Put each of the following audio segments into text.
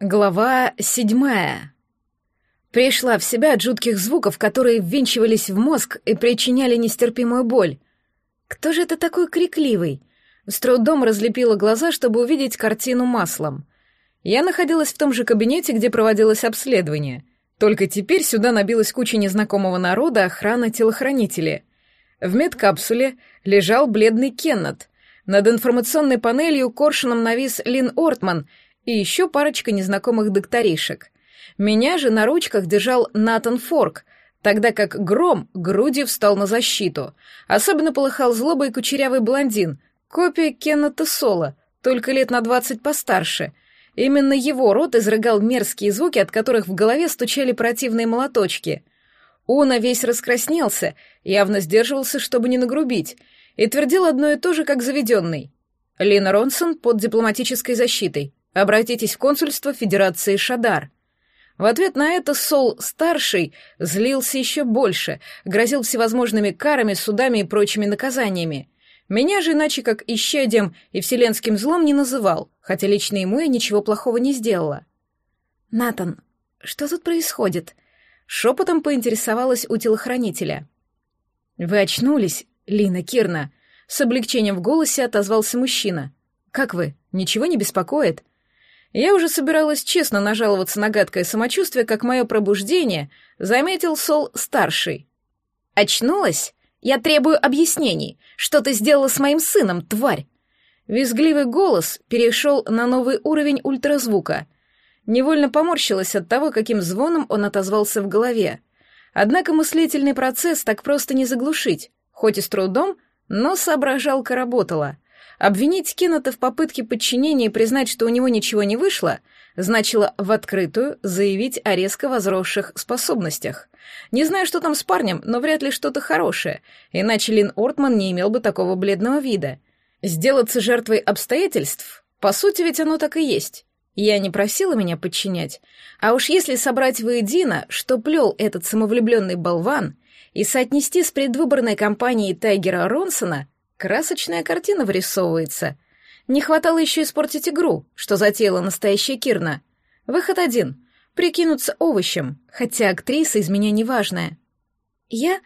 Глава седьмая. Пришла в себя от жутких звуков, которые ввинчивались в мозг и причиняли нестерпимую боль. Кто же это такой крикливый? С трудом разлепила глаза, чтобы увидеть картину маслом. Я находилась в том же кабинете, где проводилось обследование. Только теперь сюда набилась куча незнакомого народа, охрана, телохранители. В медкапсуле лежал бледный Кеннет. Над информационной панелью коршуном навис Лин Ортман — и еще парочка незнакомых докторишек. Меня же на ручках держал Натан Форк, тогда как Гром грудью встал на защиту. Особенно полыхал злобой кучерявый блондин, копия Кеннета Соло, только лет на двадцать постарше. Именно его рот изрыгал мерзкие звуки, от которых в голове стучали противные молоточки. Уна весь раскраснелся, явно сдерживался, чтобы не нагрубить, и твердил одно и то же, как заведенный. Лина Ронсон под дипломатической защитой. Обратитесь в консульство Федерации Шадар. В ответ на это Сол-старший злился еще больше, грозил всевозможными карами, судами и прочими наказаниями. Меня же иначе как исчадием и вселенским злом не называл, хотя лично ему я ничего плохого не сделала. «Натан, что тут происходит?» Шепотом поинтересовалась у телохранителя. «Вы очнулись, Лина Кирна?» С облегчением в голосе отозвался мужчина. «Как вы? Ничего не беспокоит?» Я уже собиралась честно нажаловаться на гадкое самочувствие, как мое пробуждение заметил Сол-старший. «Очнулась? Я требую объяснений. Что ты сделала с моим сыном, тварь?» Визгливый голос перешел на новый уровень ультразвука. Невольно поморщилась от того, каким звоном он отозвался в голове. Однако мыслительный процесс так просто не заглушить. Хоть и с трудом, но соображалка работала — Обвинить Кеннета в попытке подчинения и признать, что у него ничего не вышло, значило в открытую заявить о резко возросших способностях. Не знаю, что там с парнем, но вряд ли что-то хорошее, иначе Лин Ортман не имел бы такого бледного вида. Сделаться жертвой обстоятельств? По сути, ведь оно так и есть. Я не просила меня подчинять. А уж если собрать воедино, что плел этот самовлюбленный болван, и соотнести с предвыборной кампанией Тайгера Ронсона — Красочная картина вырисовывается. Не хватало еще испортить игру, что затеяла настоящая Кирна. Выход один — прикинуться овощем, хотя актриса из меня неважная. «Я?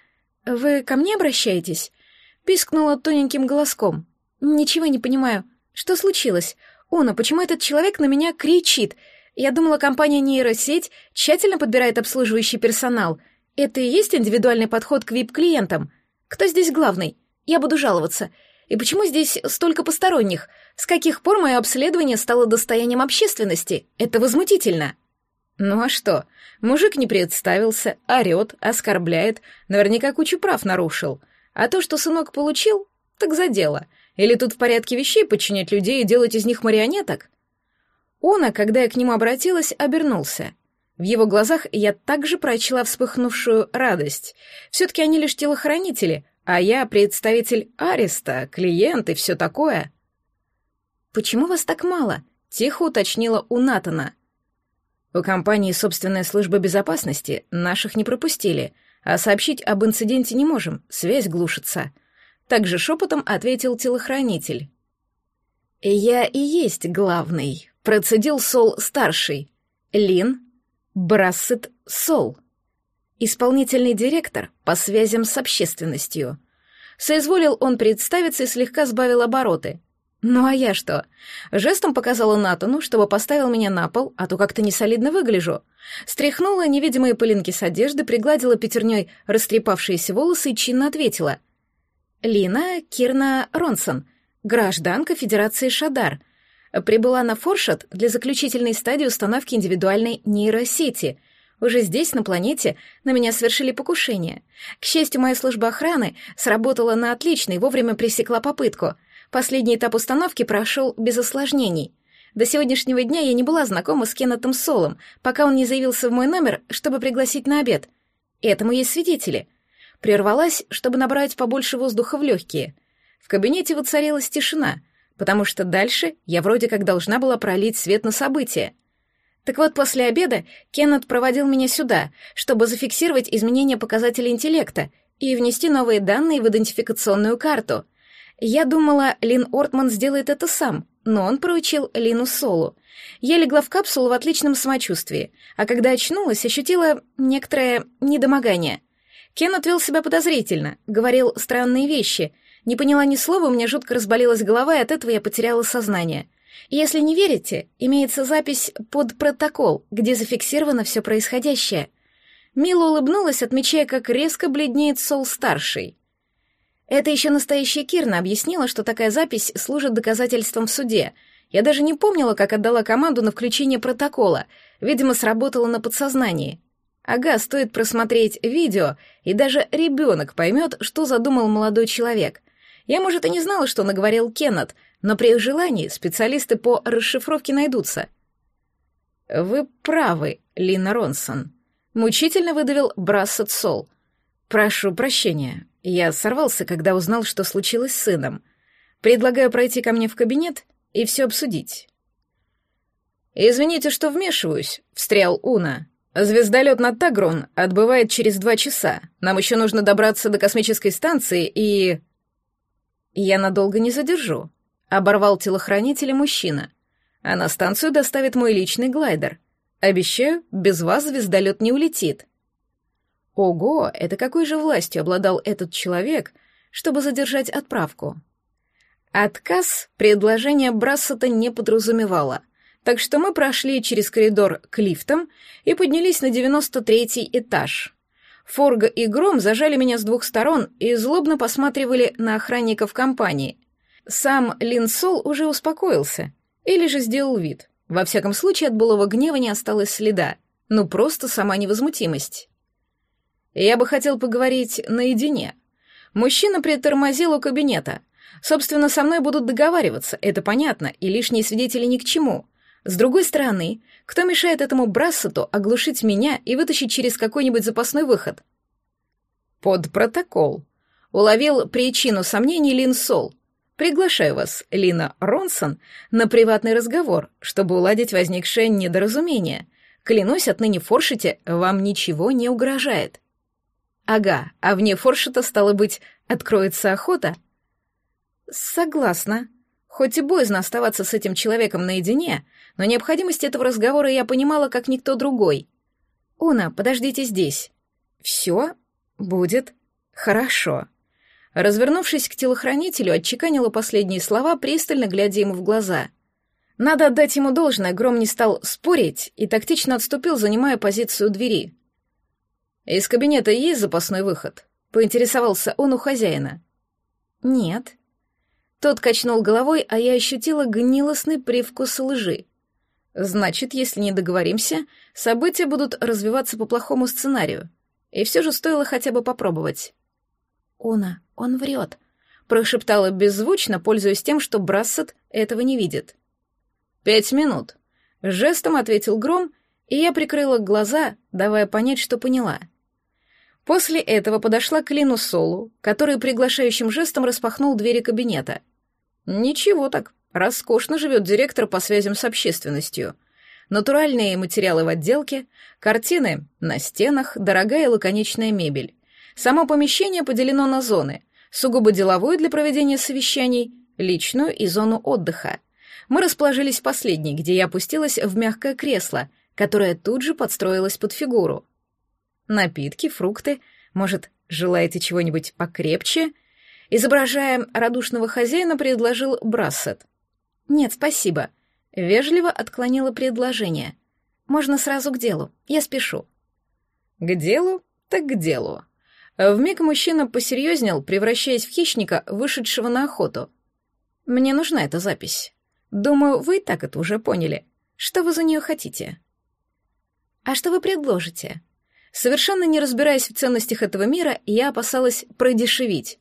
Вы ко мне обращаетесь?» — пискнула тоненьким голоском. «Ничего не понимаю. Что случилось? Уна, почему этот человек на меня кричит? Я думала, компания нейросеть тщательно подбирает обслуживающий персонал. Это и есть индивидуальный подход к вип-клиентам. Кто здесь главный? Я буду жаловаться. И почему здесь столько посторонних? С каких пор мое обследование стало достоянием общественности? Это возмутительно. Ну а что? Мужик не представился, орёт, оскорбляет, наверняка кучу прав нарушил. А то, что сынок получил, так за дело. Или тут в порядке вещей подчинять людей и делать из них марионеток? Она, когда я к нему обратилась, обернулся. В его глазах я также прочла вспыхнувшую радость. Все-таки они лишь телохранители, а я представитель Ареста, клиент и все такое. Почему вас так мало? Тихо уточнила у Натана. У компании собственная служба безопасности, наших не пропустили, а сообщить об инциденте не можем, связь глушится. Также шепотом ответил телохранитель. «Я и есть главный», — процедил Сол-старший. «Лин Брассет Сол» исполнительный директор по связям с общественностью. Соизволил он представиться и слегка сбавил обороты. Ну а я что? Жестом показала Натану, чтобы поставил меня на пол, а то как-то несолидно выгляжу. Стряхнула невидимые пылинки с одежды, пригладила пятерней растрепавшиеся волосы и чинно ответила. «Лина Кирна Ронсон, гражданка Федерации Шадар. Прибыла на Форшат для заключительной стадии установки индивидуальной нейросети — уже здесь, на планете, на меня совершили покушение. К счастью, моя служба охраны сработала на отлично и вовремя пресекла попытку. Последний этап установки прошел без осложнений. До сегодняшнего дня я не была знакома с Кеннетом Солом, пока он не заявился в мой номер, чтобы пригласить на обед. Этому есть свидетели. Прервалась, чтобы набрать побольше воздуха в легкие. В кабинете воцарилась тишина, потому что дальше я вроде как должна была пролить свет на события. Так вот, после обеда Кеннет проводил меня сюда, чтобы зафиксировать изменения показателей интеллекта и внести новые данные в идентификационную карту. Я думала, Лин Ортман сделает это сам, но он поручил Лину Солу. Я легла в капсулу в отличном самочувствии, а когда очнулась, ощутила некоторое недомогание. Кен отвел себя подозрительно, говорил странные вещи. Не поняла ни слова, у меня жутко разболелась голова, и от этого я потеряла сознание. Если не верите, имеется запись под протокол, где зафиксировано все происходящее. Мила улыбнулась, отмечая, как резко бледнеет Сол-старший. Это еще настоящая Кирна объяснила, что такая запись служит доказательством в суде. Я даже не помнила, как отдала команду на включение протокола. Видимо, сработало на подсознании. Ага, стоит просмотреть видео, и даже ребенок поймет, что задумал молодой человек. Я, может, и не знала, что наговорил Кеннет, но при их желании специалисты по расшифровке найдутся. «Вы правы, Лина Ронсон», — мучительно выдавил Брассет Сол. «Прошу прощения, я сорвался, когда узнал, что случилось с сыном. Предлагаю пройти ко мне в кабинет и все обсудить. «Извините, что вмешиваюсь», — встрял Уна. «Звездолет на Тагрон отбывает через два часа. Нам еще нужно добраться до космической станции и...» «Я надолго не задержу», — оборвал телохранителя мужчина. «А на станцию доставит мой личный глайдер. Обещаю, без вас звездолет не улетит». Ого, это какой же властью обладал этот человек, чтобы задержать отправку? Отказ предложение Брассета не подразумевало, так что мы прошли через коридор к лифтам и поднялись на 93-й этаж. Форга и Гром зажали меня с двух сторон и злобно посматривали на охранников компании. Сам Линсол уже успокоился, или же сделал вид. Во всяком случае, от былого гнева не осталось следа, ну просто сама невозмутимость. Я бы хотел поговорить наедине. Мужчина притормозил у кабинета. Собственно, со мной будут договариваться, это понятно, и лишние свидетели ни к чему. С другой стороны, кто мешает этому Брассету оглушить меня и вытащить через какой-нибудь запасной выход? Под протокол. Уловил причину сомнений Лин Сол. Приглашаю вас, Лина Ронсон, на приватный разговор, чтобы уладить возникшее недоразумение. Клянусь, отныне Форшите вам ничего не угрожает. Ага, а вне форшета, стало быть, откроется охота? Согласна. Хоть и боязно оставаться с этим человеком наедине, но необходимость этого разговора я понимала, как никто другой. «Уна, подождите здесь». «Все будет хорошо». Развернувшись к телохранителю, отчеканила последние слова, пристально глядя ему в глаза. Надо отдать ему должное, Гром не стал спорить и тактично отступил, занимая позицию двери. «Из кабинета есть запасной выход?» — поинтересовался он у хозяина. «Нет». Тот качнул головой, а я ощутила гнилостный привкус лжи. «Значит, если не договоримся, события будут развиваться по плохому сценарию. И все же стоило хотя бы попробовать». «Уна, он врет», — прошептала беззвучно, пользуясь тем, что Брассет этого не видит. «Пять минут», — жестом ответил Гром, и я прикрыла глаза, давая понять, что поняла — После этого подошла к Лину Солу, который приглашающим жестом распахнул двери кабинета. Ничего так, роскошно живет директор по связям с общественностью. Натуральные материалы в отделке, картины на стенах, дорогая лаконичная мебель. Само помещение поделено на зоны, сугубо деловую для проведения совещаний, личную и зону отдыха. Мы расположились в последней, где я опустилась в мягкое кресло, которое тут же подстроилось под фигуру. Напитки, фрукты. Может, желаете чего-нибудь покрепче?» Изображая радушного хозяина, предложил Брассет. «Нет, спасибо». Вежливо отклонила предложение. «Можно сразу к делу. Я спешу». «К делу? Так к делу». Вмиг мужчина посерьезнел, превращаясь в хищника, вышедшего на охоту. «Мне нужна эта запись. Думаю, вы и так это уже поняли. Что вы за нее хотите?» «А что вы предложите?» Совершенно не разбираясь в ценностях этого мира, я опасалась продешевить.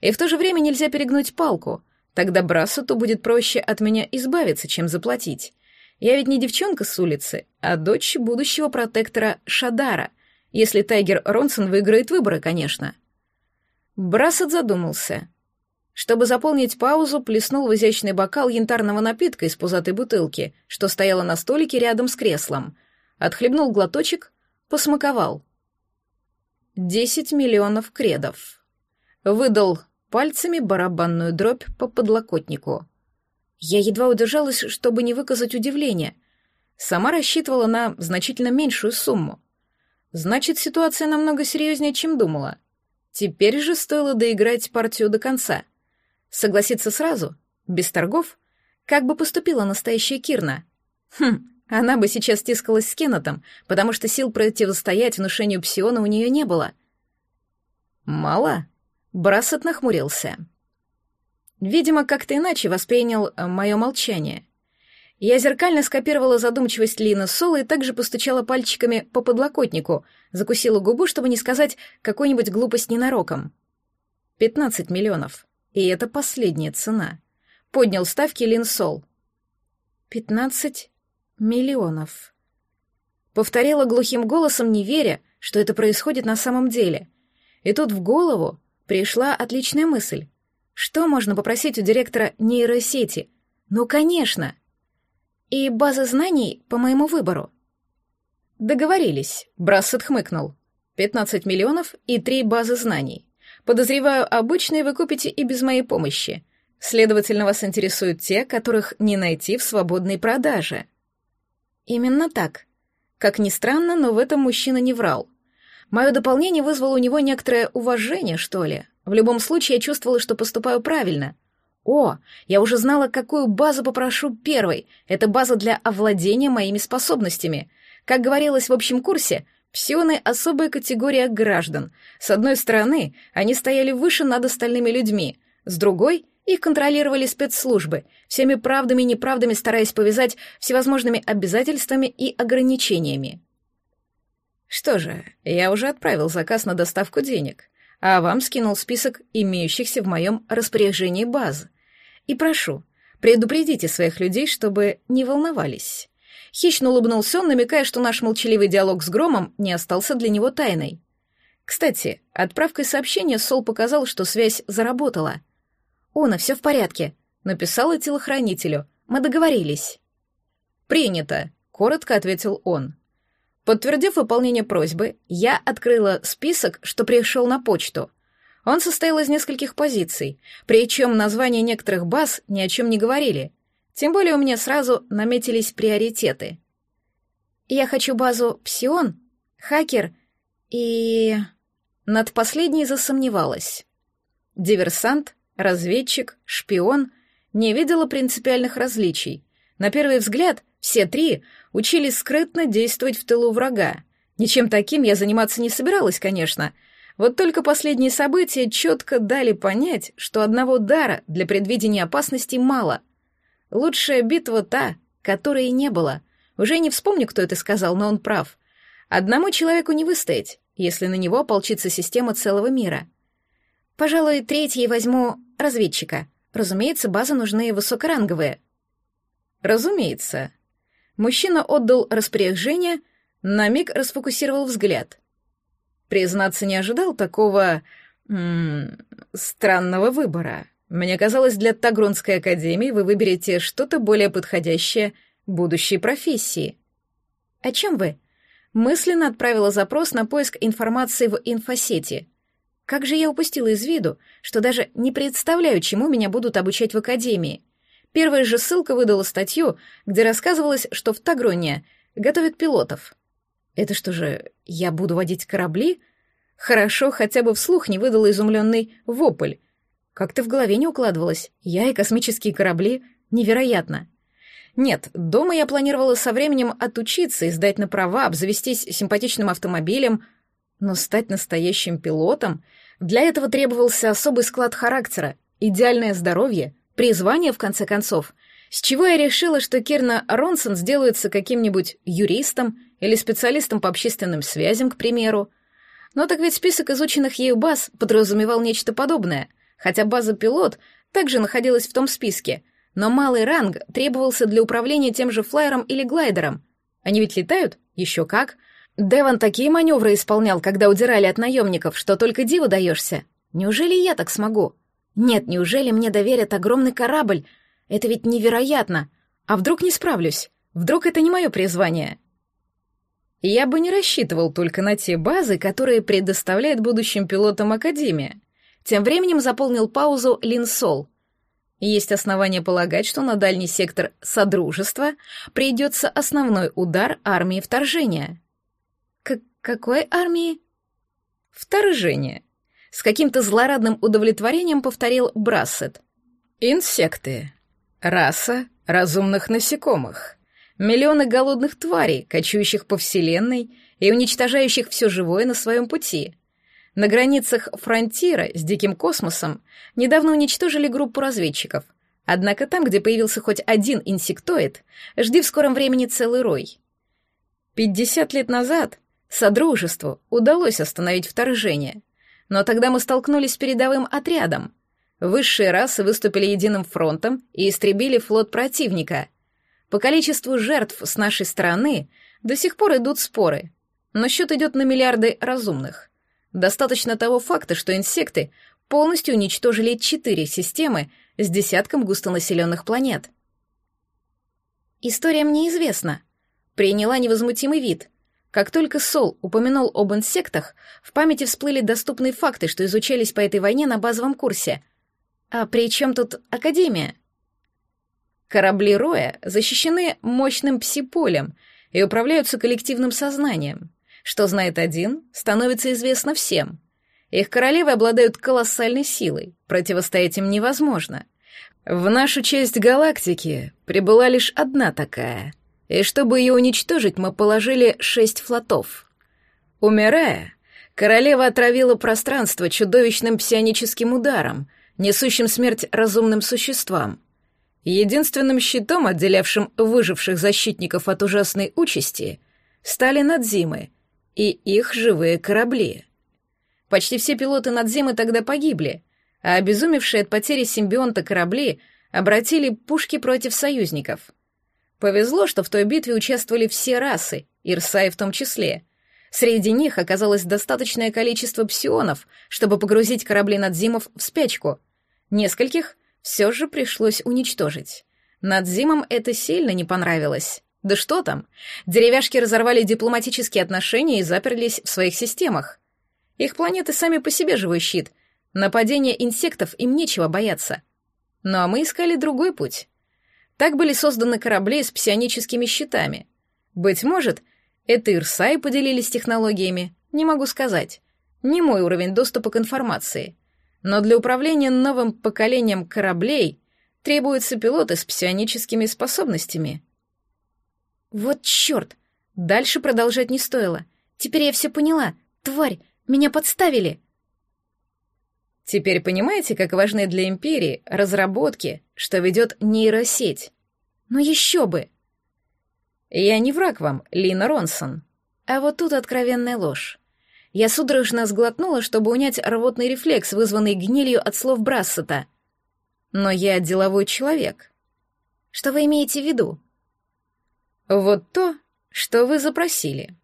И в то же время нельзя перегнуть палку. Тогда Брассету будет проще от меня избавиться, чем заплатить. Я ведь не девчонка с улицы, а дочь будущего протектора Шадара, если Тайгер Ронсон выиграет выборы, конечно. Брассет задумался. Чтобы заполнить паузу, плеснул в изящный бокал янтарного напитка из пузатой бутылки, что стояла на столике рядом с креслом. Отхлебнул глоточек Посмаковал. Десять миллионов кредов. Выдал пальцами барабанную дробь по подлокотнику. Я едва удержалась, чтобы не выказать удивление. Сама рассчитывала на значительно меньшую сумму. Значит, ситуация намного серьезнее, чем думала. Теперь же стоило доиграть партию до конца. Согласиться сразу, без торгов, как бы поступила настоящая Кирна. Хм, она бы сейчас тискалась с Кеннетом, потому что сил противостоять внушению псиона у нее не было. «Мало?» — Брассет нахмурился. Видимо, как-то иначе воспринял э, мое молчание. Я зеркально скопировала задумчивость Лины Соло и также постучала пальчиками по подлокотнику, закусила губу, чтобы не сказать какую-нибудь глупость ненароком. «Пятнадцать миллионов. И это последняя цена». Поднял ставки Лин Сол. «Пятнадцать миллионов». Повторила глухим голосом, не веря, что это происходит на самом деле. И тут в голову пришла отличная мысль. Что можно попросить у директора нейросети? Ну, конечно. И база знаний по моему выбору. Договорились, Брассет хмыкнул. 15 миллионов и три базы знаний. Подозреваю, обычные вы купите и без моей помощи. Следовательно, вас интересуют те, которых не найти в свободной продаже. Именно так. Как ни странно, но в этом мужчина не врал. Мое дополнение вызвало у него некоторое уважение, что ли. В любом случае, я чувствовала, что поступаю правильно. О, я уже знала, какую базу попрошу первой. Это база для овладения моими способностями. Как говорилось в общем курсе, псионы — особая категория граждан. С одной стороны, они стояли выше над остальными людьми. С другой — их контролировали спецслужбы, всеми правдами и неправдами стараясь повязать всевозможными обязательствами и ограничениями. Что же, я уже отправил заказ на доставку денег а вам скинул список имеющихся в моем распоряжении баз. И прошу, предупредите своих людей, чтобы не волновались». Хищно улыбнулся он, намекая, что наш молчаливый диалог с Громом не остался для него тайной. Кстати, отправкой сообщения Сол показал, что связь заработала. «Она, все в порядке», — написала телохранителю. «Мы договорились». «Принято», — коротко ответил он. Подтвердив выполнение просьбы, я открыла список, что пришел на почту. Он состоял из нескольких позиций, причем названия некоторых баз ни о чем не говорили. Тем более у меня сразу наметились приоритеты. Я хочу базу «Псион», «Хакер» и... Над последней засомневалась. Диверсант, разведчик, шпион не видела принципиальных различий. На первый взгляд все три учились скрытно действовать в тылу врага. Ничем таким я заниматься не собиралась, конечно. Вот только последние события четко дали понять, что одного дара для предвидения опасности мало. Лучшая битва та, которой не было. Уже не вспомню, кто это сказал, но он прав. Одному человеку не выстоять, если на него ополчится система целого мира. Пожалуй, третьей возьму разведчика. Разумеется, базы нужны высокоранговые. Разумеется, Мужчина отдал распоряжение, на миг расфокусировал взгляд. Признаться, не ожидал такого... М -м, странного выбора. Мне казалось, для Тагронской академии вы выберете что-то более подходящее будущей профессии. О чем вы? Мысленно отправила запрос на поиск информации в инфосети. Как же я упустила из виду, что даже не представляю, чему меня будут обучать в академии. Первая же ссылка выдала статью, где рассказывалось, что в Тагроне готовят пилотов. Это что же, я буду водить корабли? Хорошо, хотя бы вслух не выдала изумленный вопль. Как-то в голове не укладывалось. Я и космические корабли — невероятно. Нет, дома я планировала со временем отучиться и сдать на права, обзавестись симпатичным автомобилем, но стать настоящим пилотом — для этого требовался особый склад характера, идеальное здоровье, Призвание, в конце концов. С чего я решила, что Кирна Ронсон сделается каким-нибудь юристом или специалистом по общественным связям, к примеру? Но так ведь список изученных ею баз подразумевал нечто подобное, хотя база «Пилот» также находилась в том списке, но малый ранг требовался для управления тем же флайером или глайдером. Они ведь летают? Еще как. Деван такие маневры исполнял, когда удирали от наемников, что только диву даешься. Неужели я так смогу? Нет, неужели мне доверят огромный корабль? Это ведь невероятно. А вдруг не справлюсь? Вдруг это не мое призвание? Я бы не рассчитывал только на те базы, которые предоставляет будущим пилотам Академия. Тем временем заполнил паузу Линсол. Есть основания полагать, что на дальний сектор Содружества придется основной удар армии вторжения. К какой армии? Вторжение. С каким-то злорадным удовлетворением повторил Брассет. Инсекты. Раса разумных насекомых. Миллионы голодных тварей, кочующих по Вселенной и уничтожающих все живое на своем пути. На границах фронтира с диким космосом недавно уничтожили группу разведчиков. Однако там, где появился хоть один инсектоид, жди в скором времени целый рой. Пятьдесят лет назад Содружеству удалось остановить вторжение, но тогда мы столкнулись с передовым отрядом. Высшие расы выступили единым фронтом и истребили флот противника. По количеству жертв с нашей стороны до сих пор идут споры, но счет идет на миллиарды разумных. Достаточно того факта, что инсекты полностью уничтожили четыре системы с десятком густонаселенных планет. История мне известна. Приняла невозмутимый вид. Как только Сол упомянул об инсектах, в памяти всплыли доступные факты, что изучались по этой войне на базовом курсе. А при чем тут Академия? Корабли Роя защищены мощным псиполем и управляются коллективным сознанием. Что знает один, становится известно всем. Их королевы обладают колоссальной силой, противостоять им невозможно. В нашу часть галактики прибыла лишь одна такая, и чтобы ее уничтожить, мы положили шесть флотов. Умирая, королева отравила пространство чудовищным псионическим ударом, несущим смерть разумным существам. Единственным щитом, отделявшим выживших защитников от ужасной участи, стали надзимы, и их живые корабли. Почти все пилоты надземы тогда погибли, а обезумевшие от потери симбионта корабли обратили пушки против союзников. Повезло, что в той битве участвовали все расы, Ирсай в том числе. Среди них оказалось достаточное количество псионов, чтобы погрузить корабли надзимов в спячку. Нескольких все же пришлось уничтожить. Надзимам это сильно не понравилось. Да что там? Деревяшки разорвали дипломатические отношения и заперлись в своих системах. Их планеты сами по себе живой щит. Нападения инсектов им нечего бояться. Ну а мы искали другой путь. Так были созданы корабли с псионическими щитами. Быть может, это Ирсай поделились технологиями, не могу сказать. Не мой уровень доступа к информации. Но для управления новым поколением кораблей требуются пилоты с псионическими способностями. Вот черт! Дальше продолжать не стоило. Теперь я все поняла. Тварь, меня подставили. Теперь понимаете, как важны для Империи разработки, что ведет нейросеть? Но еще бы! Я не враг вам, Лина Ронсон. А вот тут откровенная ложь. Я судорожно сглотнула, чтобы унять рвотный рефлекс, вызванный гнилью от слов Брассета. Но я деловой человек. Что вы имеете в виду? «Вот то, что вы запросили».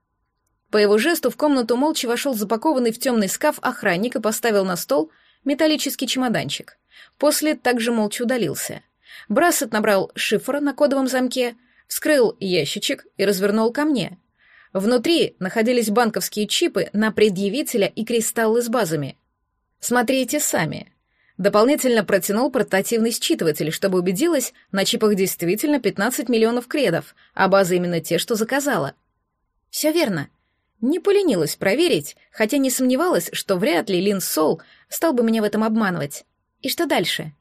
По его жесту в комнату молча вошел запакованный в темный скаф охранник и поставил на стол металлический чемоданчик. После также молча удалился. Брассет набрал шифр на кодовом замке, вскрыл ящичек и развернул ко мне. Внутри находились банковские чипы на предъявителя и кристаллы с базами. «Смотрите сами», Дополнительно протянул портативный считыватель, чтобы убедилась, на чипах действительно 15 миллионов кредов, а базы именно те, что заказала. Все верно. Не поленилась проверить, хотя не сомневалась, что вряд ли Лин Сол стал бы меня в этом обманывать. И что дальше?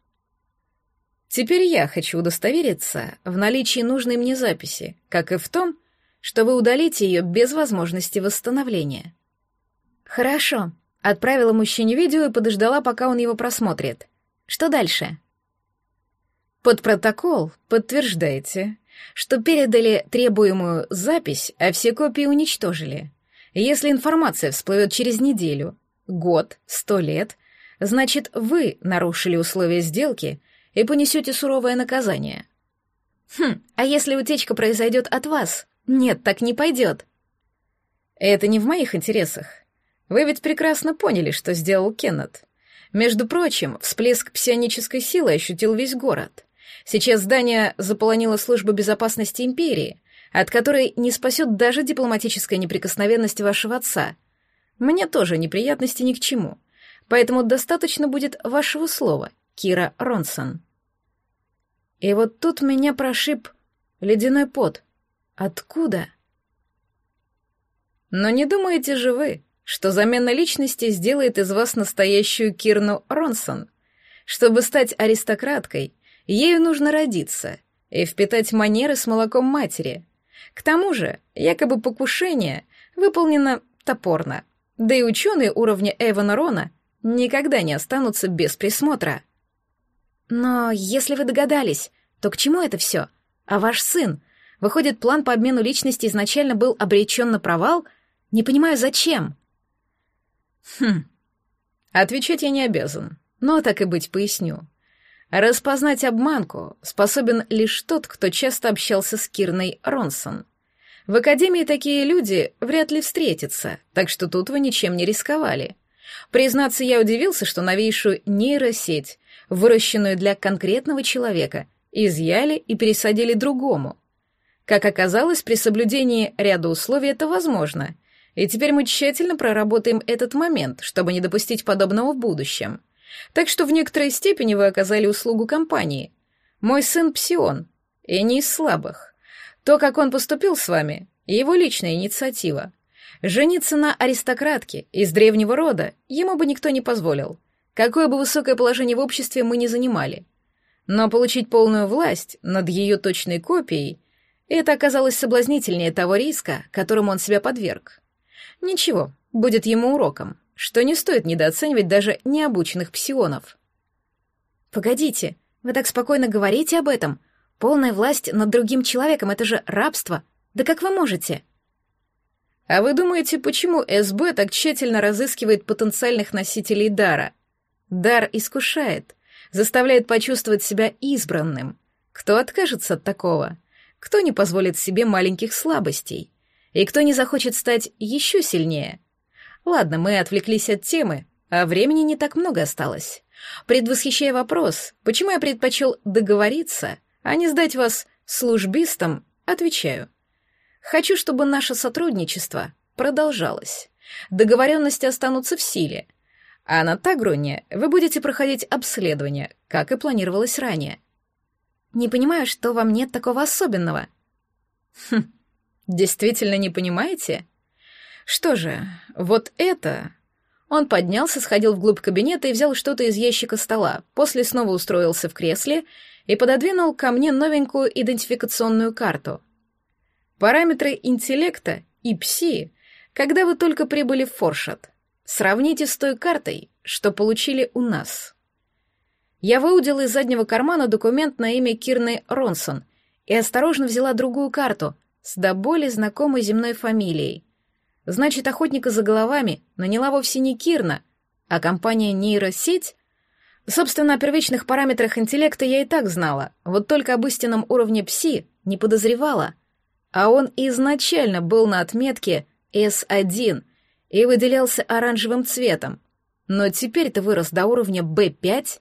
Теперь я хочу удостовериться в наличии нужной мне записи, как и в том, что вы удалите ее без возможности восстановления. Хорошо, Отправила мужчине видео и подождала, пока он его просмотрит. Что дальше? Под протокол подтверждаете, что передали требуемую запись, а все копии уничтожили. Если информация всплывет через неделю, год, сто лет, значит, вы нарушили условия сделки и понесете суровое наказание. Хм, а если утечка произойдет от вас? Нет, так не пойдет. Это не в моих интересах. Вы ведь прекрасно поняли, что сделал Кеннет. Между прочим, всплеск псионической силы ощутил весь город. Сейчас здание заполонила служба безопасности империи, от которой не спасет даже дипломатическая неприкосновенность вашего отца. Мне тоже неприятности ни к чему. поэтому достаточно будет вашего слова, Кира Ронсон. И вот тут меня прошиб ледяной пот. Откуда? Но не думаете же вы, что замена личности сделает из вас настоящую Кирну Ронсон? Чтобы стать аристократкой, ею нужно родиться и впитать манеры с молоком матери. К тому же, якобы покушение выполнено топорно, да и ученые уровня Эвана Рона никогда не останутся без присмотра. Но если вы догадались, то к чему это все? А ваш сын? Выходит, план по обмену личности изначально был обречен на провал? Не понимаю, зачем? Хм. Отвечать я не обязан, но так и быть поясню. Распознать обманку способен лишь тот, кто часто общался с Кирной Ронсон. В Академии такие люди вряд ли встретятся, так что тут вы ничем не рисковали. Признаться, я удивился, что новейшую нейросеть, выращенную для конкретного человека, изъяли и пересадили другому. Как оказалось, при соблюдении ряда условий это возможно, и теперь мы тщательно проработаем этот момент, чтобы не допустить подобного в будущем. Так что в некоторой степени вы оказали услугу компании. Мой сын Псион, и не из слабых. То, как он поступил с вами, его личная инициатива. Жениться на аристократке из древнего рода ему бы никто не позволил. Какое бы высокое положение в обществе мы ни занимали. Но получить полную власть над ее точной копией — это оказалось соблазнительнее того риска, которому он себя подверг. Ничего, будет ему уроком, что не стоит недооценивать даже необученных псионов. «Погодите, вы так спокойно говорите об этом? Полная власть над другим человеком — это же рабство. Да как вы можете?» А вы думаете, почему СБ так тщательно разыскивает потенциальных носителей дара? Дар искушает, заставляет почувствовать себя избранным. Кто откажется от такого? Кто не позволит себе маленьких слабостей? И кто не захочет стать еще сильнее? Ладно, мы отвлеклись от темы, а времени не так много осталось. Предвосхищая вопрос, почему я предпочел договориться, а не сдать вас службистам, отвечаю — Хочу, чтобы наше сотрудничество продолжалось. Договоренности останутся в силе. А на Тагруне вы будете проходить обследование, как и планировалось ранее. Не понимаю, что вам нет такого особенного. Хм, действительно не понимаете? Что же, вот это... Он поднялся, сходил вглубь кабинета и взял что-то из ящика стола, после снова устроился в кресле и пододвинул ко мне новенькую идентификационную карту — Параметры интеллекта и пси, когда вы только прибыли в Форшат. Сравните с той картой, что получили у нас. Я выудила из заднего кармана документ на имя Кирны Ронсон и осторожно взяла другую карту с до боли знакомой земной фамилией. Значит, охотника за головами наняла вовсе не Кирна, а компания нейросеть? Собственно, о первичных параметрах интеллекта я и так знала, вот только об истинном уровне пси не подозревала — а он изначально был на отметке S1 и выделялся оранжевым цветом, но теперь-то вырос до уровня B5.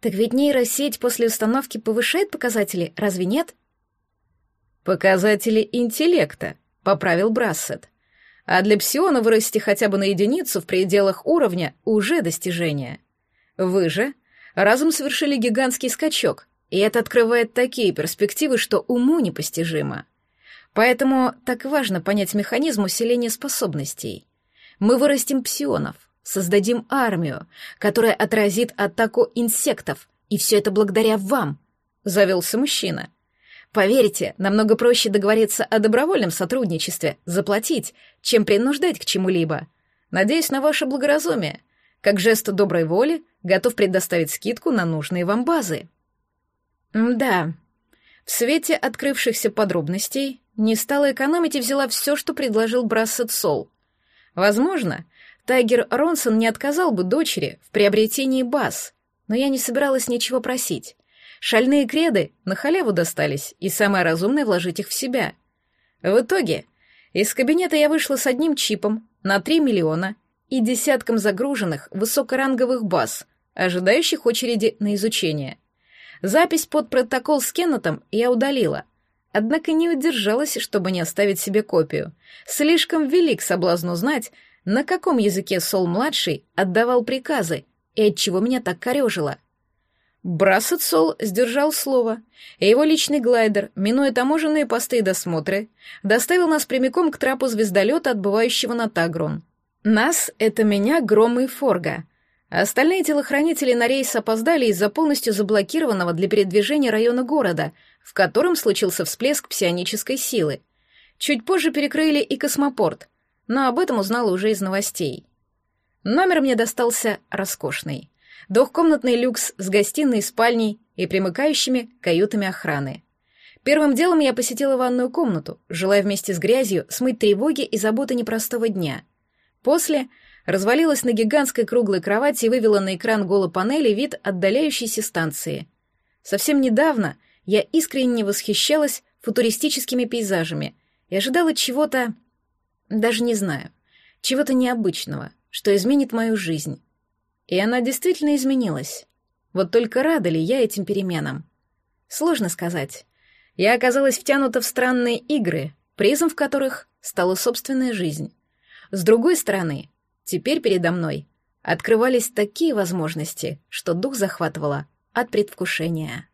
Так ведь нейросеть после установки повышает показатели, разве нет? Показатели интеллекта, поправил Брассет. А для псиона вырасти хотя бы на единицу в пределах уровня уже достижение. Вы же разум совершили гигантский скачок, и это открывает такие перспективы, что уму непостижимо. Поэтому так важно понять механизм усиления способностей. Мы вырастим псионов, создадим армию, которая отразит атаку инсектов, и все это благодаря вам, — завелся мужчина. Поверьте, намного проще договориться о добровольном сотрудничестве, заплатить, чем принуждать к чему-либо. Надеюсь на ваше благоразумие. Как жест доброй воли, готов предоставить скидку на нужные вам базы. Да. В свете открывшихся подробностей не стала экономить и взяла все, что предложил Брассет Сол. Возможно, Тайгер Ронсон не отказал бы дочери в приобретении баз, но я не собиралась ничего просить. Шальные креды на халяву достались, и самое разумное — вложить их в себя. В итоге из кабинета я вышла с одним чипом на 3 миллиона и десятком загруженных высокоранговых баз, ожидающих очереди на изучение — Запись под протокол с Кеннетом я удалила, однако не удержалась, чтобы не оставить себе копию. Слишком велик соблазн узнать, на каком языке Сол-младший отдавал приказы и от чего меня так корежило. Брассет Сол сдержал слово, и его личный глайдер, минуя таможенные посты и досмотры, доставил нас прямиком к трапу звездолета, отбывающего на Тагрон. Нас — это меня, Грома и Форга. Остальные телохранители на рейс опоздали из-за полностью заблокированного для передвижения района города, в котором случился всплеск псионической силы. Чуть позже перекрыли и космопорт, но об этом узнала уже из новостей. Номер мне достался роскошный. Двухкомнатный люкс с гостиной, спальней и примыкающими каютами охраны. Первым делом я посетила ванную комнату, желая вместе с грязью смыть тревоги и заботы непростого дня. После развалилась на гигантской круглой кровати и вывела на экран голопанели вид отдаляющейся станции. Совсем недавно я искренне восхищалась футуристическими пейзажами и ожидала чего-то даже не знаю. Чего-то необычного, что изменит мою жизнь. И она действительно изменилась. Вот только рада ли я этим переменам? Сложно сказать. Я оказалась втянута в странные игры, призом в которых стала собственная жизнь. С другой стороны, теперь передо мной открывались такие возможности, что дух захватывало от предвкушения.